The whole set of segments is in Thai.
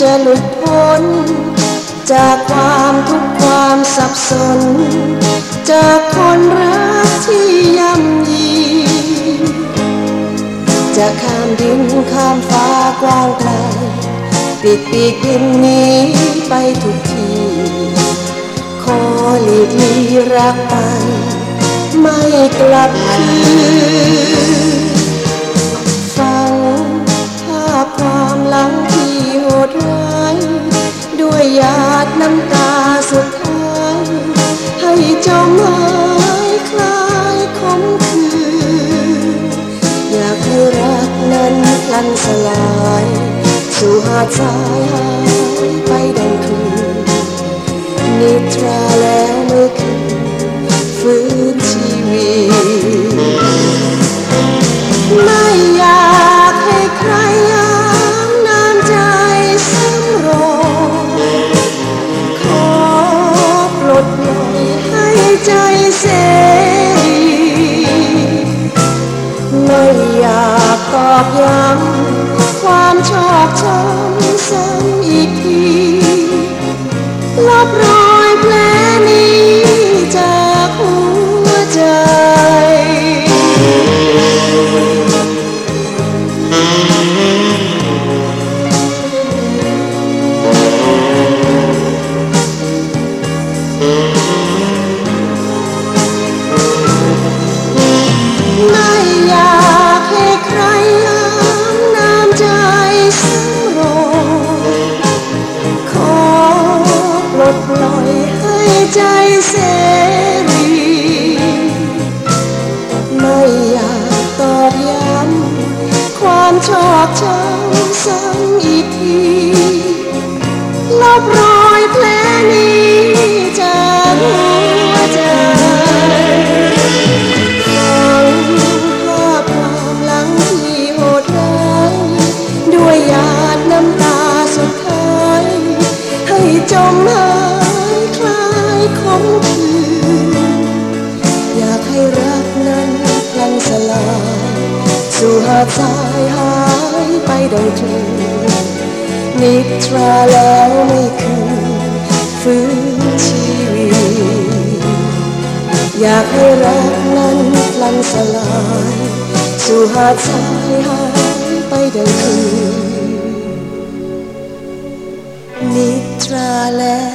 จะหลุดพ้น จากความทุกข์ความสับสน จากคนรักที่ย่ำยีจะข้ามดินข้ามฟ้ากว้างไกลปิดปีกบินนี้ไปทุกทีขอหลีกลีรักไป ไม่กลับคืน ความหลังที่โหดร้ายด้วยหยาดน้ำตาสุดท้าย ให้เจมหายคลายคมคืนอยากให้รักนั้นพลันสลายสู่หาดทรายหายไปดังคืนนิทราแล้วเมื่อคืน ตอกย้ำความชอบช้ำซ้ำอีกทีลบรอย น้ำตาสุดท้าย ให้จมหายคลายคมคืนอยากให้รักนั้นพลันสลายสู่หาดทรายหายไปดังคืนนิทราแล้วไม่คืนฟื้นชีวิตอยากให้รักนั้นพลันสลาย สู่หาดทรายหายไปดังคืน ท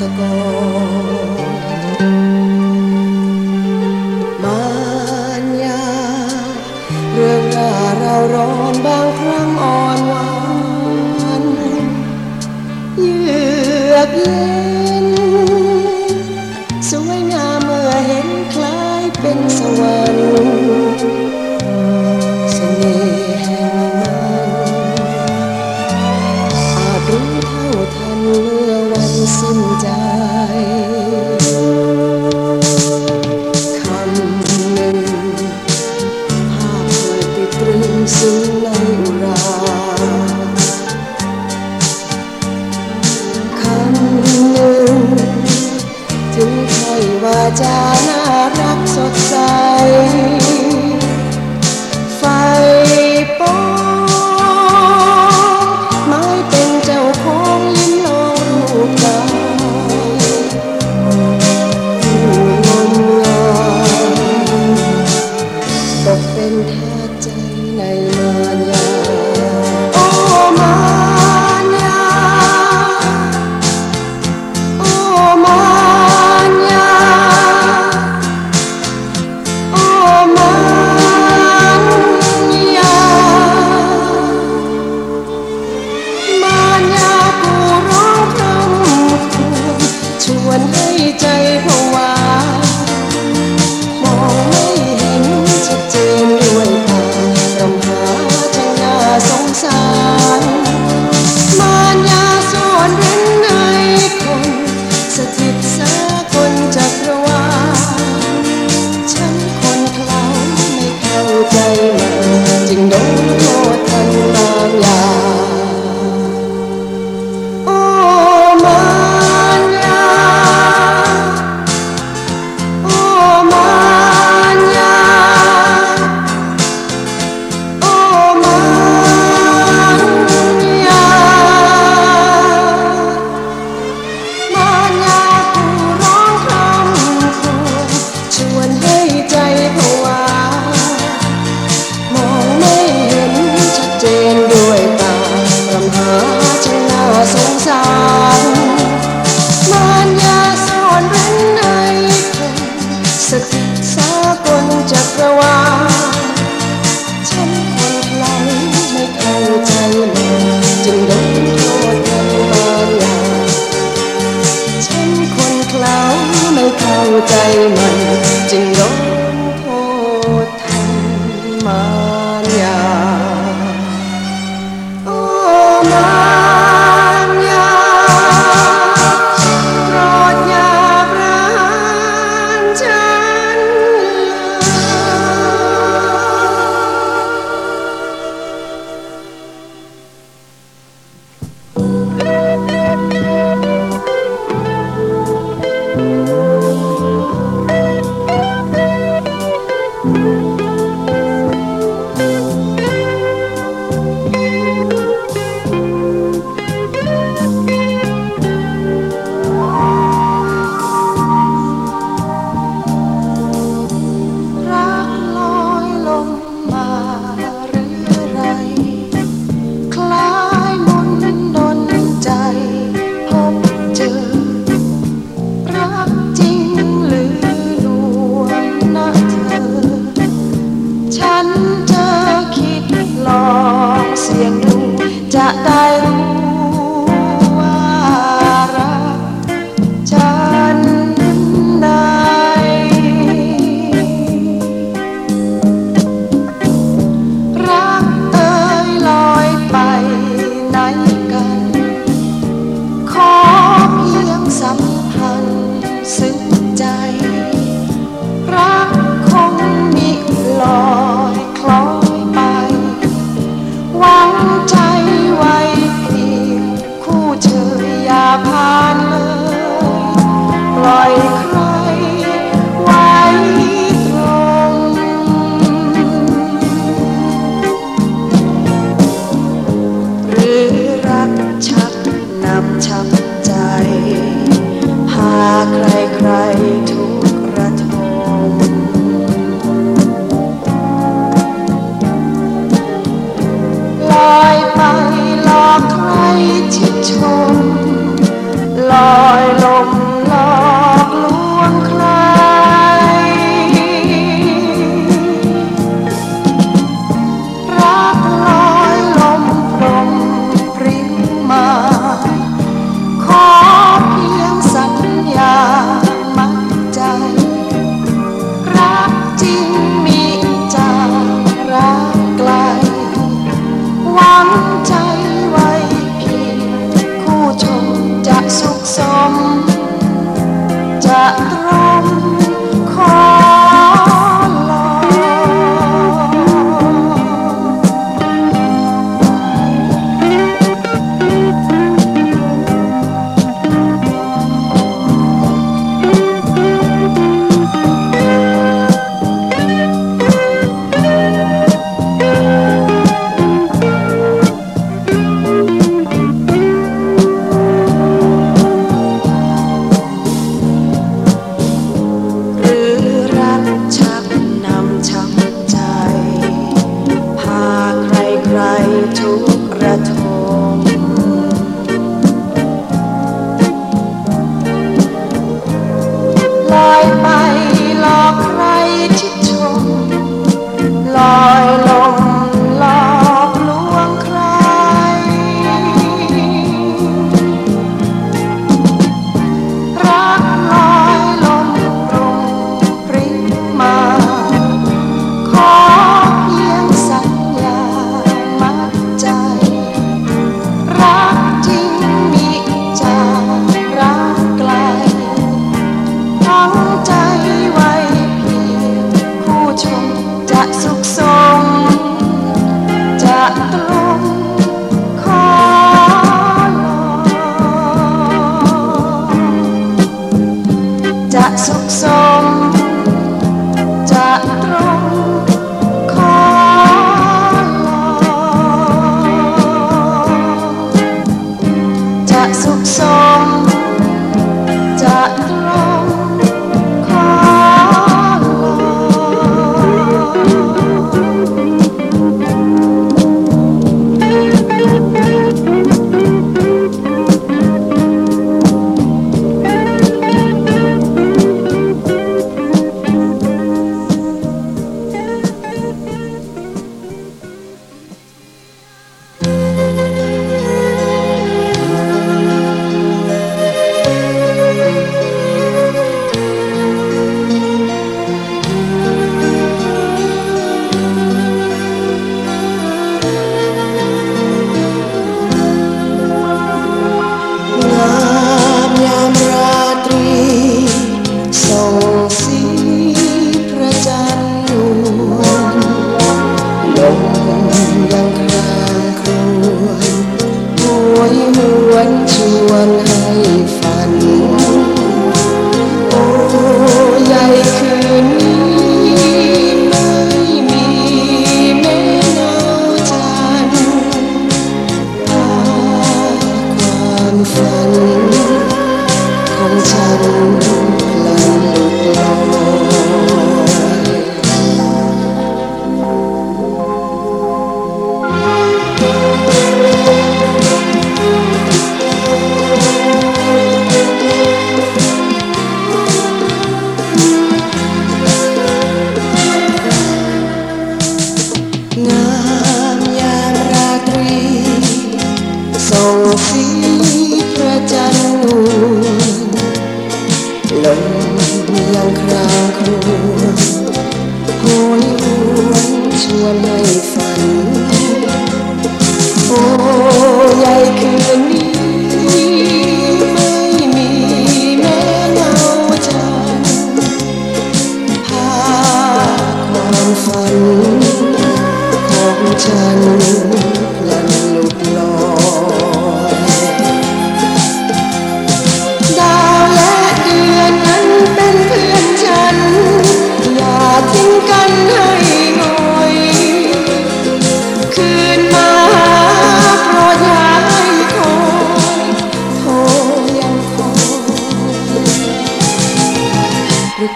ตะโกมานยาเรื่องราเราร้อนบางครั้งอ่อนหวานเยือกเย็น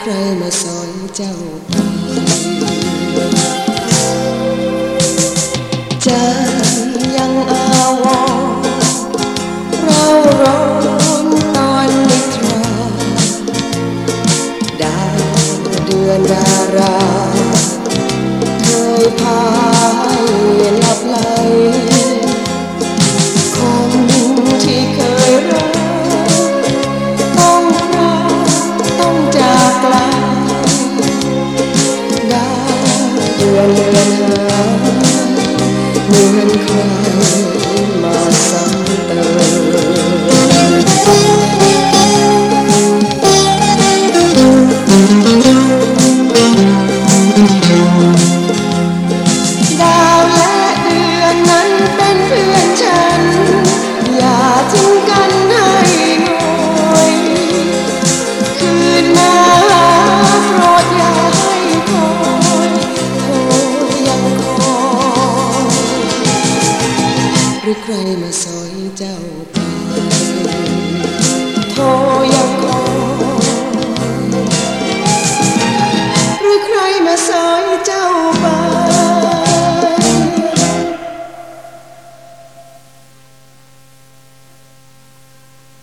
ใครมาสอนเจ้าไปจะยังอาวรเรารอตอนนิทราดาวเดือนดารา